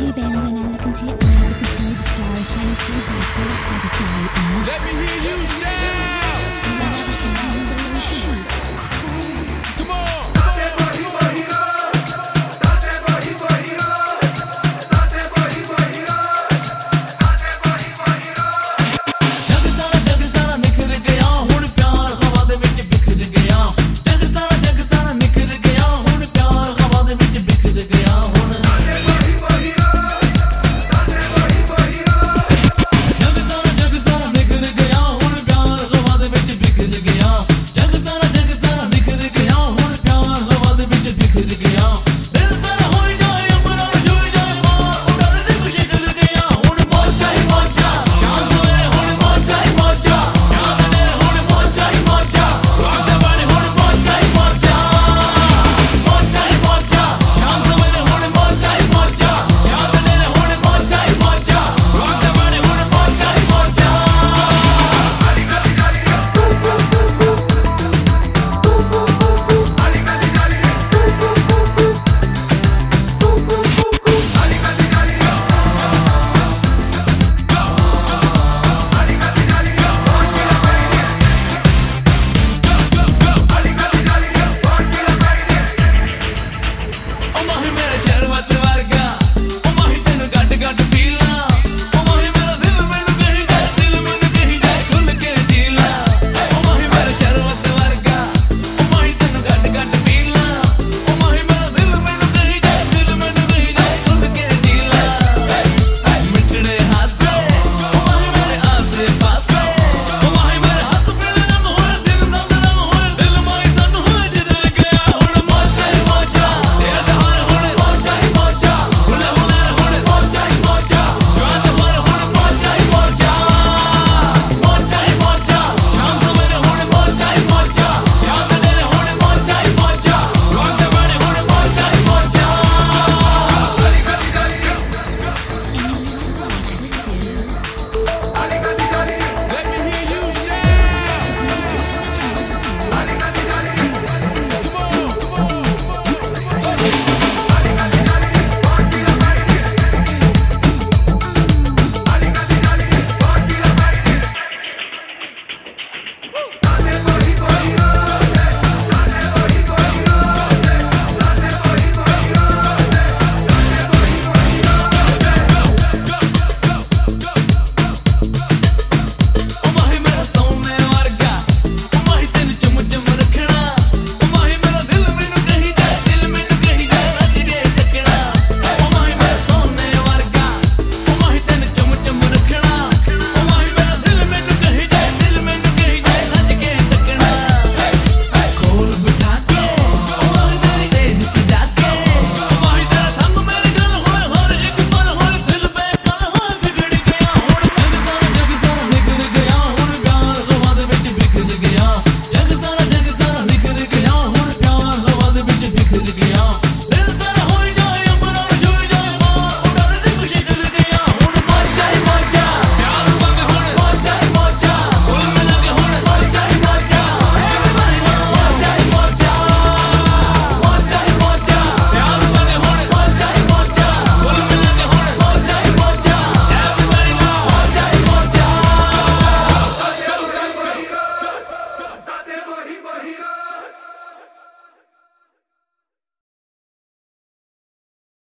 Hey, when I look into your eyes, I can see the stars shining so bright, so like starry. Let me hear you shout!